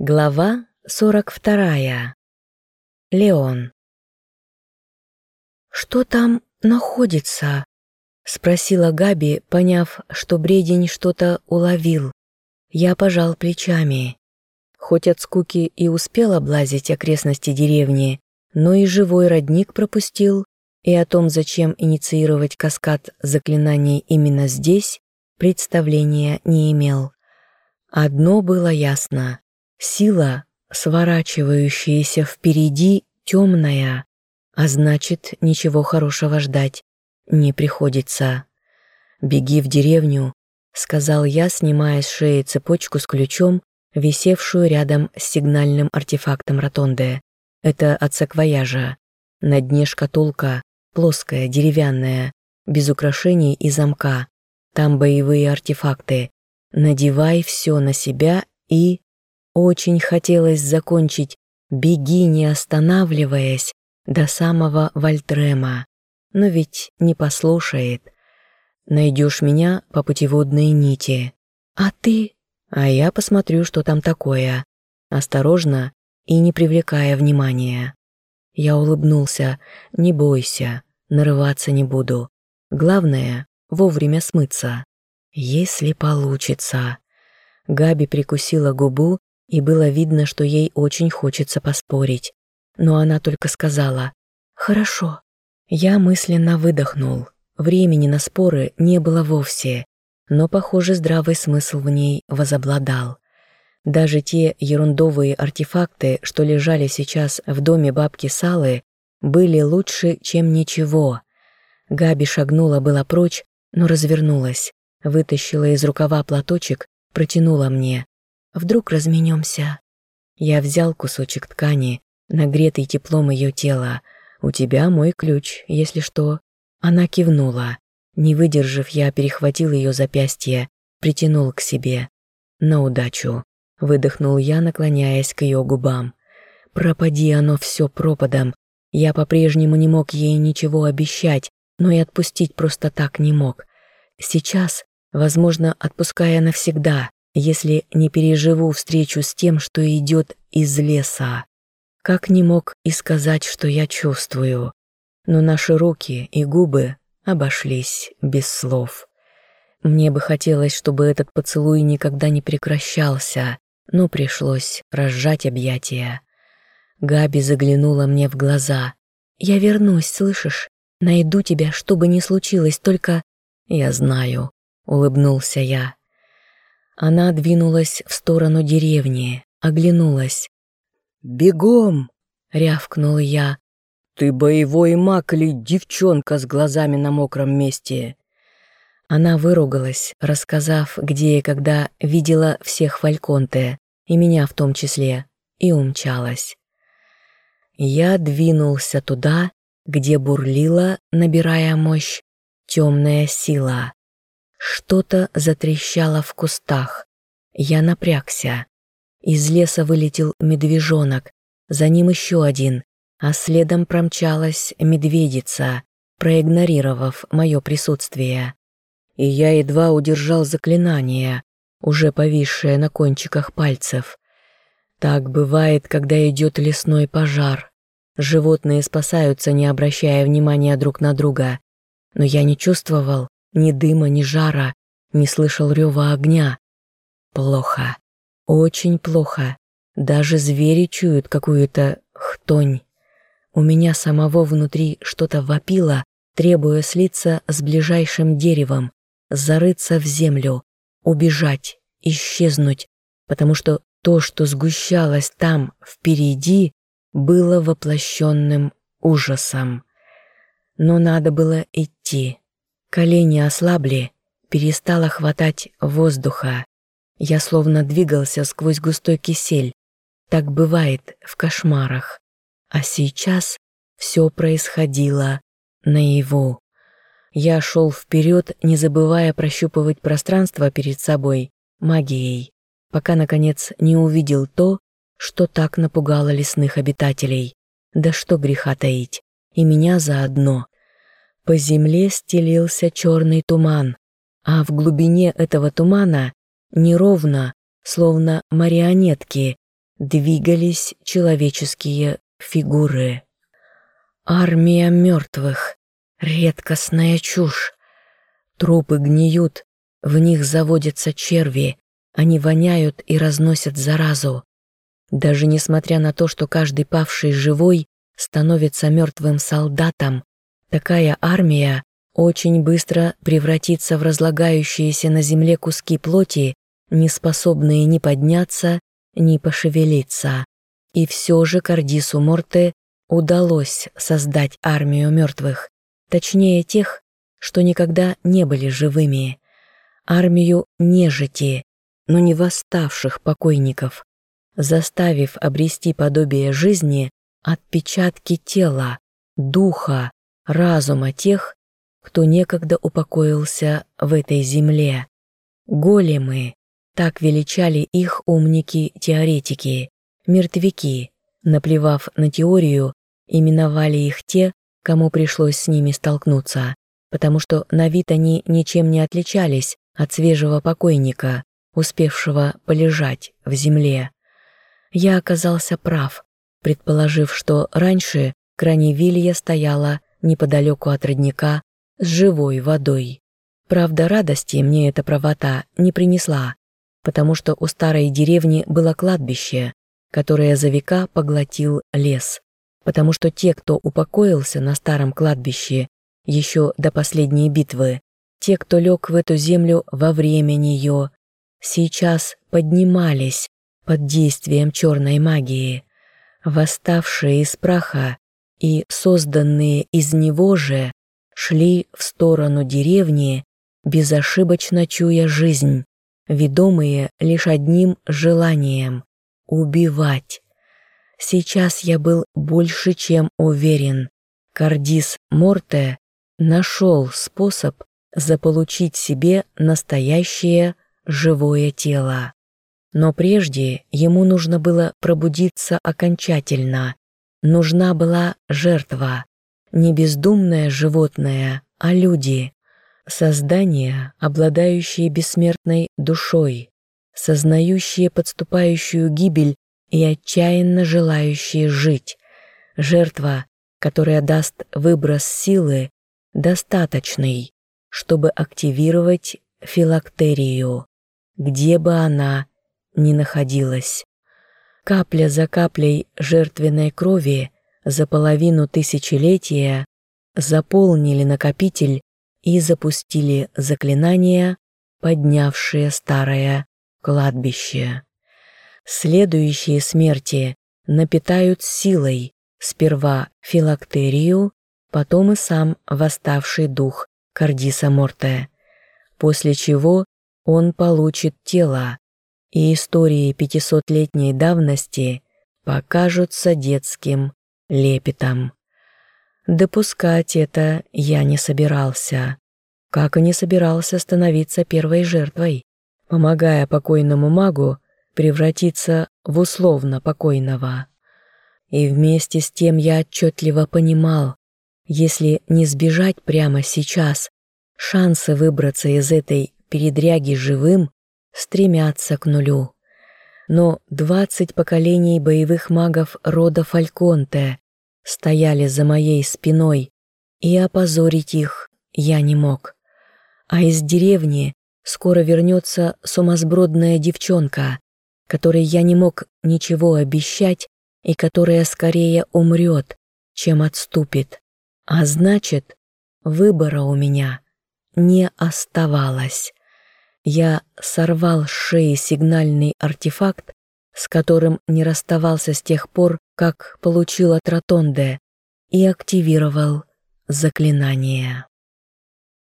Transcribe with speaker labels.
Speaker 1: Глава 42. Леон. «Что там находится?» — спросила Габи, поняв, что бредень что-то уловил. Я пожал плечами. Хоть от скуки и успел облазить окрестности деревни, но и живой родник пропустил, и о том, зачем инициировать каскад заклинаний именно здесь, представления не имел. Одно было ясно. Сила, сворачивающаяся впереди, темная, а значит, ничего хорошего ждать не приходится. «Беги в деревню», — сказал я, снимая с шеи цепочку с ключом, висевшую рядом с сигнальным артефактом ротонды. Это от саквояжа. На дне шкатулка, плоская, деревянная, без украшений и замка. Там боевые артефакты. Надевай все на себя и... Очень хотелось закончить «беги, не останавливаясь» до самого Вальтрема, но ведь не послушает. Найдешь меня по путеводной нити. А ты? А я посмотрю, что там такое. Осторожно и не привлекая внимания. Я улыбнулся. Не бойся, нарываться не буду. Главное — вовремя смыться. Если получится. Габи прикусила губу и было видно, что ей очень хочется поспорить. Но она только сказала «Хорошо». Я мысленно выдохнул. Времени на споры не было вовсе, но, похоже, здравый смысл в ней возобладал. Даже те ерундовые артефакты, что лежали сейчас в доме бабки Салы, были лучше, чем ничего. Габи шагнула была прочь, но развернулась, вытащила из рукава платочек, протянула мне. Вдруг разменемся. Я взял кусочек ткани, нагретый теплом ее тела. У тебя мой ключ, если что. Она кивнула. Не выдержав, я перехватил ее запястье, притянул к себе. На удачу. Выдохнул я, наклоняясь к ее губам. Пропади оно все пропадом. Я по-прежнему не мог ей ничего обещать, но и отпустить просто так не мог. Сейчас, возможно, отпуская навсегда, если не переживу встречу с тем, что идет из леса. Как не мог и сказать, что я чувствую. Но наши руки и губы обошлись без слов. Мне бы хотелось, чтобы этот поцелуй никогда не прекращался, но пришлось разжать объятия. Габи заглянула мне в глаза. «Я вернусь, слышишь? Найду тебя, что бы ни случилось, только...» «Я знаю», — улыбнулся я. Она двинулась в сторону деревни, оглянулась. «Бегом!» — рявкнул я. «Ты боевой маг или девчонка с глазами на мокром месте?» Она выругалась, рассказав, где и когда видела всех Фальконте, и меня в том числе, и умчалась. Я двинулся туда, где бурлила, набирая мощь, темная сила. Что-то затрещало в кустах. Я напрягся. Из леса вылетел медвежонок, за ним еще один, а следом промчалась медведица, проигнорировав мое присутствие. И я едва удержал заклинание, уже повисшее на кончиках пальцев. Так бывает, когда идет лесной пожар. Животные спасаются, не обращая внимания друг на друга. Но я не чувствовал, ни дыма, ни жара, не слышал рева огня. Плохо. Очень плохо. Даже звери чуют какую-то хтонь. У меня самого внутри что-то вопило, требуя слиться с ближайшим деревом, зарыться в землю, убежать, исчезнуть, потому что то, что сгущалось там, впереди, было воплощенным ужасом. Но надо было идти. Колени ослабли, перестало хватать воздуха. Я словно двигался сквозь густой кисель. Так бывает в кошмарах. А сейчас все происходило наяву. Я шел вперед, не забывая прощупывать пространство перед собой магией, пока, наконец, не увидел то, что так напугало лесных обитателей. Да что греха таить, и меня заодно — по земле стелился черный туман, а в глубине этого тумана неровно, словно марионетки, двигались человеческие фигуры. Армия мертвых, редкостная чушь. Трупы гниют, в них заводятся черви, они воняют и разносят заразу. Даже несмотря на то, что каждый павший живой становится мертвым солдатом, такая армия очень быстро превратится в разлагающиеся на земле куски плоти, не способные ни подняться, ни пошевелиться. И все же Кардису Морте удалось создать армию мертвых, точнее тех, что никогда не были живыми, армию нежити, но не восставших покойников, заставив обрести подобие жизни отпечатки тела, духа, разума тех, кто некогда упокоился в этой земле. Големы, так величали их умники-теоретики, мертвяки, наплевав на теорию, именовали их те, кому пришлось с ними столкнуться, потому что на вид они ничем не отличались от свежего покойника, успевшего полежать в земле. Я оказался прав, предположив, что раньше Краневилья стояла неподалеку от родника с живой водой. Правда, радости мне эта правота не принесла, потому что у старой деревни было кладбище, которое за века поглотил лес, потому что те, кто упокоился на старом кладбище еще до последней битвы, те, кто лег в эту землю во время нее, сейчас поднимались под действием черной магии, восставшие из праха и созданные из него же шли в сторону деревни, безошибочно чуя жизнь, ведомые лишь одним желанием — убивать. Сейчас я был больше чем уверен. Кардис Морте нашел способ заполучить себе настоящее живое тело. Но прежде ему нужно было пробудиться окончательно. Нужна была жертва. Не бездумное животное, а люди. Создания, обладающие бессмертной душой, сознающие подступающую гибель и отчаянно желающие жить. Жертва, которая даст выброс силы, достаточный, чтобы активировать филактерию, где бы она ни находилась. Капля за каплей жертвенной крови за половину тысячелетия заполнили накопитель и запустили заклинания, поднявшие старое кладбище. Следующие смерти напитают силой сперва филактерию, потом и сам восставший дух Кардиса Морте, после чего он получит тело, и истории пятисотлетней давности покажутся детским лепетом. Допускать это я не собирался, как и не собирался становиться первой жертвой, помогая покойному магу превратиться в условно покойного. И вместе с тем я отчетливо понимал, если не сбежать прямо сейчас, шансы выбраться из этой передряги живым стремятся к нулю. Но двадцать поколений боевых магов рода Фальконте стояли за моей спиной, и опозорить их я не мог. А из деревни скоро вернется сумасбродная девчонка, которой я не мог ничего обещать и которая скорее умрет, чем отступит. А значит, выбора у меня не оставалось. Я сорвал с шеи сигнальный артефакт, с которым не расставался с тех пор, как получил от Ротонде, и активировал заклинание.